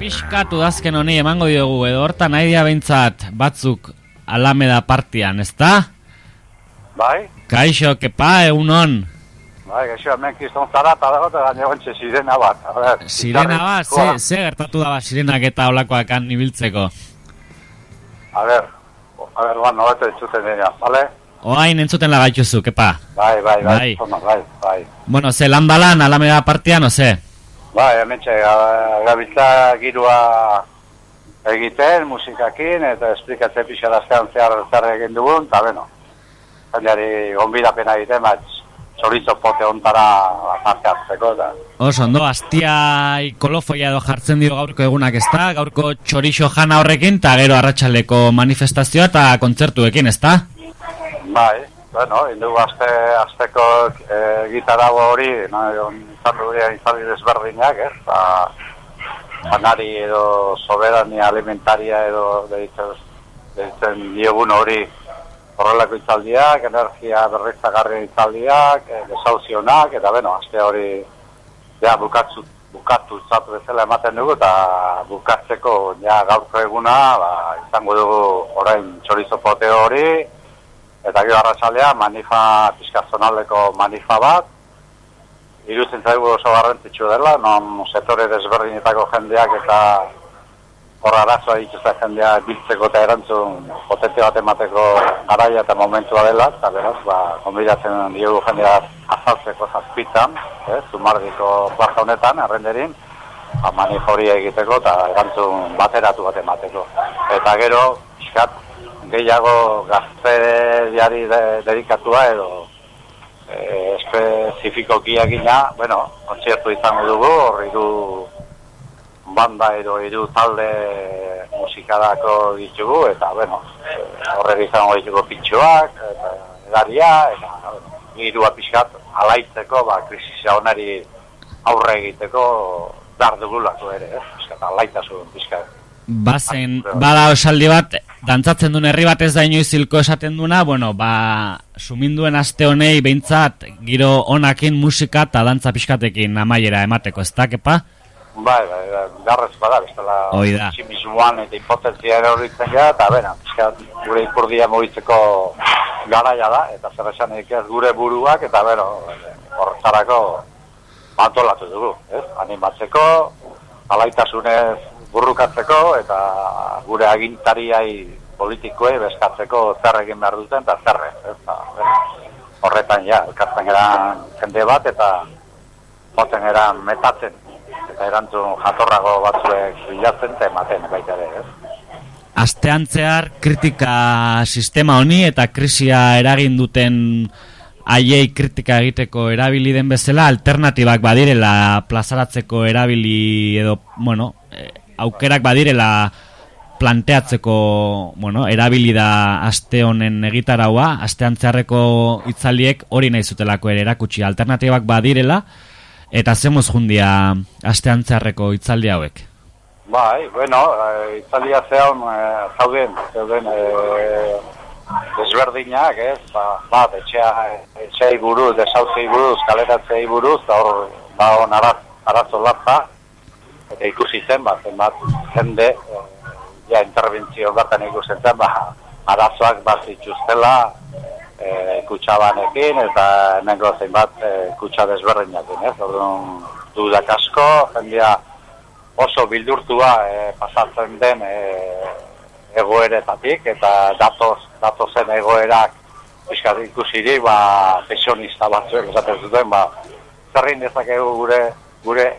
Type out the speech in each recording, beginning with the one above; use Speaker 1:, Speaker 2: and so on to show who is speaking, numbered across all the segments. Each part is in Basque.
Speaker 1: pixkatu dazken honi emango diogu edo hortan nahi dia behintzat batzuk alameda partian, ezta?
Speaker 2: Bai?
Speaker 1: Kaixo, kepa, egun hon.
Speaker 2: Bai, gaixo, hemen kiston zara, eta dago, eta gaine sirena bat. A ver,
Speaker 1: Sirena bat, ze, ze gertatu da ba sirenak eta olakoak han ibiltzeko.
Speaker 2: A ver, a ver, ba, nobeto entzuten dira, vale?
Speaker 1: Oain entzuten lagaituzu, kepa.
Speaker 2: Bai, bai, bai,
Speaker 1: Bai.
Speaker 2: bai, bai.
Speaker 1: Bueno, ze lan balan alameda partian, oze?
Speaker 2: Bai, hemen txe, ga- gabiltza girua egiten, musikakin, eta esplikatzen pixaraztean zehar zer egin dugun, eta beno, jendeari gonbidapena egiten, bat, txorizo pote ontara parte hartzeko, eta
Speaker 1: Oso, ondo, astiai kolofoia edo jartzen dio gaurko egunak ezta? Gaurko txorixo jana horrekin, eta gero arratsaleko manifestazioa eta kontzertuekin, ezta?
Speaker 2: Bai, bueno, indugu azte, azteko e, gitarra hori, no, izan dure izan desberdinak, ez? Ba, janari edo soberania alimentaria edo deitzen, deitzen diegun hori horrelako itzaldiak, energia berriztagarri itzaldiak, e, desauzionak, eta beno, azte hori ja, bukatzu, bukatu zatu bezala ematen dugu, eta bukatzeko ja, gaurko eguna, ba, izango dugu orain txorizo pote hori, eta gero arratsalea manifa pizkazonaldeko manifa bat. Irutzen zaigu oso garrantzitsu dela non sektore desberdinetako jendeak eta hor arazoa dituzten jendea biltzeko eta erantzun potente bat emateko garaia eta momentua dela eta beraz ba konbidatzen diogu jendea azaltzeko zazpitan eh, zumardiko plaza honetan errenderin ba, manifa hori egiteko eta erantzun bateratu bat emateko. Eta gero pixkat gehiago gazteriari de, dedikatua edo e, espezifikoki egina, bueno, kontzertu izango dugu, hor hiru banda edo hiru talde musikarako ditugu, eta, bueno, e, horrek izango ditugu pitxoak, eta edaria, eta, hirua pixkat alaitzeko, ba, krisisa honari aurre egiteko dar dugulako ere, ez? Pixkat, alaitasun pixkat.
Speaker 1: Bazen, bada osaldi bat, dantzatzen duen herri bat ez da inoiz hilko esaten duna, bueno, ba, suminduen aste honei behintzat giro onakin musika eta dantza pixkatekin amaiera emateko, ez da, kepa?
Speaker 2: Bai, bai, bai, garrez bada, bestela
Speaker 1: Hoi da.
Speaker 2: tximismoan eta impotentzia ere horritzen gara, eta bena, pixka, gure ipurdia mugitzeko garaia da, eta zer esanik ez gure buruak, eta bero, horretarako antolatu dugu, ez? Animatzeko, alaitasunez burrukatzeko, eta gure agintariai politikoei beskatzeko zer egin behar duten, eta zer ez, beno, horretan ja, elkartzen geran jende bat, eta joten geran metatzen, eta erantzun jatorrago batzuek bilatzen eta ematen baita ere, ez?
Speaker 1: Astean zehar kritika sistema honi eta krisia eragin duten haiei kritika egiteko erabili den bezala alternatibak badirela plazaratzeko erabili edo, bueno, aukerak badirela planteatzeko, bueno, erabili da aste honen egitaraua, astean zeharreko itzaliek hori nahi zutelako ere erakutsi alternatibak badirela, eta zemuz jundia astean zeharreko itzaldi hauek.
Speaker 2: Bai, bueno, e, itzaldia zeon e, zauden, zauden e, desberdinak, ez? Ba, bat, etxea, etxeai buruz, desauzei buruz, kaleratzei buruz, hor, ba, araz, arazo latza, eta ikusi zen, ba, zenbat, jende, e, ja, interbentzio bertan ikusten zen, ba, arazoak bat zituztela, e, kutsabanekin, eta hemengo zenbat e, kutsa desberdinekin, ez? Orduan, dudak asko, jendea oso bildurtua e, pasatzen den e, egoeretatik, eta datoz, datozen egoerak pixkat ikusiri, ba, pensionista batzuek esaten zuten, ba, zerrin dezakegu gure, gure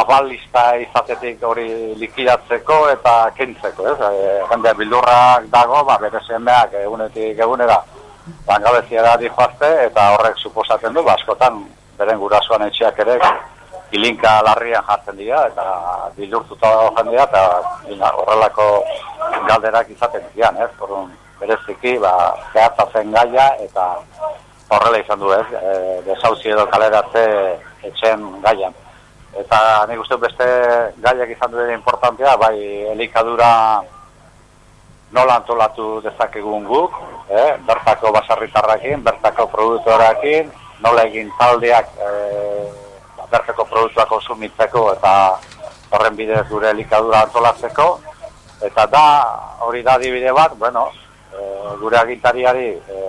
Speaker 2: abalista izatetik hori likidatzeko eta kentzeko, ez? E, jendea bildurrak dago, ba, bere semeak egunetik egunera langabeziara dihoazte, eta horrek suposatzen du, ba, askotan, beren gurasoan etxeak ere, ilinka larrian jartzen dira, eta bildurtuta dago jendea, eta ina, horrelako galderak izaten dian, ez? Orduan, bereziki, ba, zehatzatzen gaia, eta horrela izan du, ez? E, desauzi edo kaleratze etxen gaian. Eta nik uste beste gaiak izan duen importantea, bai elikadura nola antolatu dezakegun guk, eh? bertako basarritarrakin, bertako produktorakin, nola egin taldeak eh, bertako produktuak konsumitzeko eta horren bidez gure elikadura antolatzeko, eta da, hori da dibide bat, bueno, e, gure agintariari e,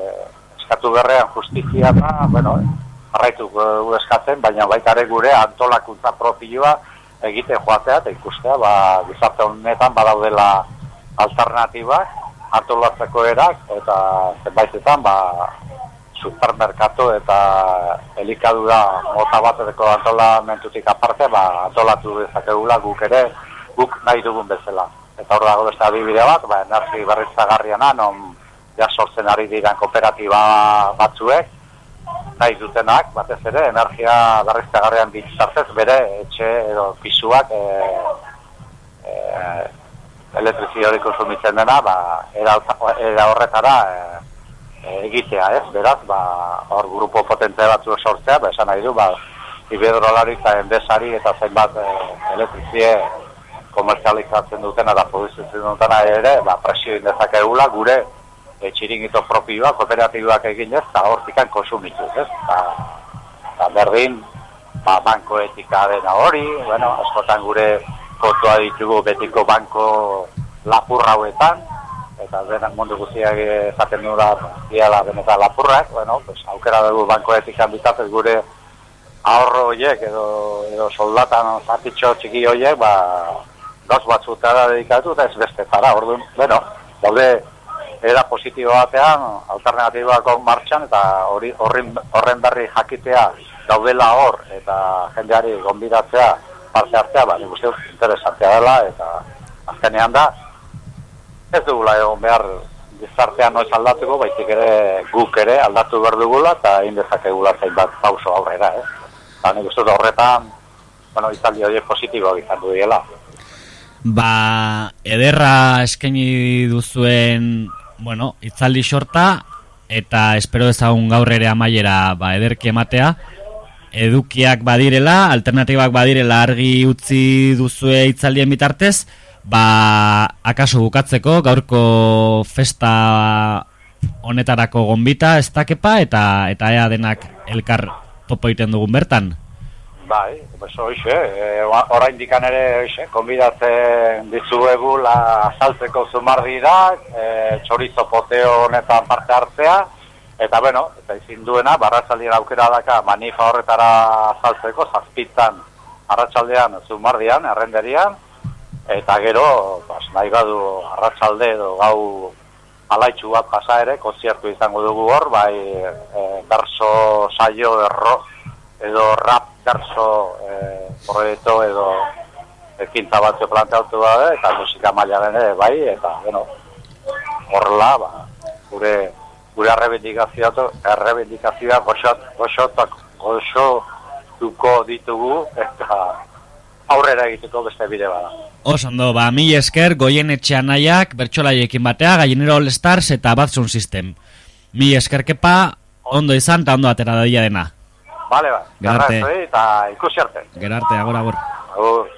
Speaker 2: eskatu berrean justizia da, bueno, arraitu gu eskatzen, baina baitare gure antolakuntza propioa egite joatea eta ikustea, ba, gizarte honetan badaudela alternatibak, antolatzeko erak, eta zenbaitetan, ba, supermerkatu eta elikadura mota bateko antolamentutik aparte, ba, antolatu dezakegula guk ere, guk nahi dugun bezala. Eta hor dago beste adibide bat, ba, energi berriztagarriana, non ja sortzen ari diran kooperatiba batzuek, nahi dutenak, batez ere, energia berriztagarrian bitzartez bere etxe edo pisuak e, e, elektrizio hori konsumitzen dena, ba, era, era horretara e, egitea, ez? Beraz, ba, hor grupo potente batzu sortzea, ba, esan nahi du, ba, ibedrolari eta endesari eta zenbat e, elektrizie komerzializatzen dutena da produzitzen dutena ere, ba, presio indezakegula gure e, txiringito propioa, kooperatibak egin ez, eta hortikan konsumitu, ez? Ba, berdin, ba, banko etika dena hori, bueno, askotan gure kotoa ditugu betiko banko lapurra hauetan, eta denak mundu guztiak esaten du da diala benetan lapurrak, bueno, pues, aukera dugu banko etikan bitatez gure ahorro horiek edo, edo soldatan zatitxo txiki horiek, ba, gauz batzutara dedikatu eta ez beste zara, orduan, bueno, daude era positibo batean, alternatibako martxan, eta hori horren, horren berri jakitea daudela hor, eta jendeari gonbidatzea parte hartzea, ba, nik uste interesantea dela, eta azkenean da, ez dugula egon behar gizartean noiz aldatuko, baizik ere guk ere aldatu behar dugula, eta indezakegula zein bat pauso aurrera, eh? Ba, nik uste horretan, bueno, izaldi horiek positibo izan du diela.
Speaker 1: Ba, ederra eskaini duzuen, bueno, itzaldi sorta, eta espero ezagun gaur ere amaiera ba, ederki ematea, edukiak badirela, alternatibak badirela argi utzi duzue itzaldien bitartez, ba, akaso bukatzeko, gaurko festa honetarako gonbita, ez dakepa, eta, eta ea denak elkar topo egiten dugun bertan.
Speaker 2: Bai, beso hoxe, e, orain dikan ere hoxe, konbidatzen dizuegu la azaltzeko zumardi da, e, txorizo poteo honetan parte hartzea, eta bueno, eta izin duena, barratzaldien aukera daka manifa horretara azaltzeko, zazpitzan, arratsaldean zumardian, errenderian, eta gero, bas, nahi badu arratsalde edo gau alaitxu bat pasa ere, konziertu izango dugu hor, bai e, berso saio erro, edo rap berso e, proiektu edo ekintza batzu planteatu da, eta musika mailaren ere, bai, eta, bueno, horrela, ba, gure gure arrebendikazioa, arrebendikazioa goxot, goxotak, goxotuko ditugu, eta aurrera egiteko beste bide bada.
Speaker 1: Osondo, ba, mi esker, goien etxean nahiak, bertxolaiekin batea, gallinero All Stars eta Batzun System. Mi esker kepa, ondo izan eta ondo atera daia dena.
Speaker 2: Vale, ba,
Speaker 1: Gerarte.
Speaker 2: eta ikusi arte.
Speaker 1: Gerarte, agor, agor.
Speaker 2: Agur.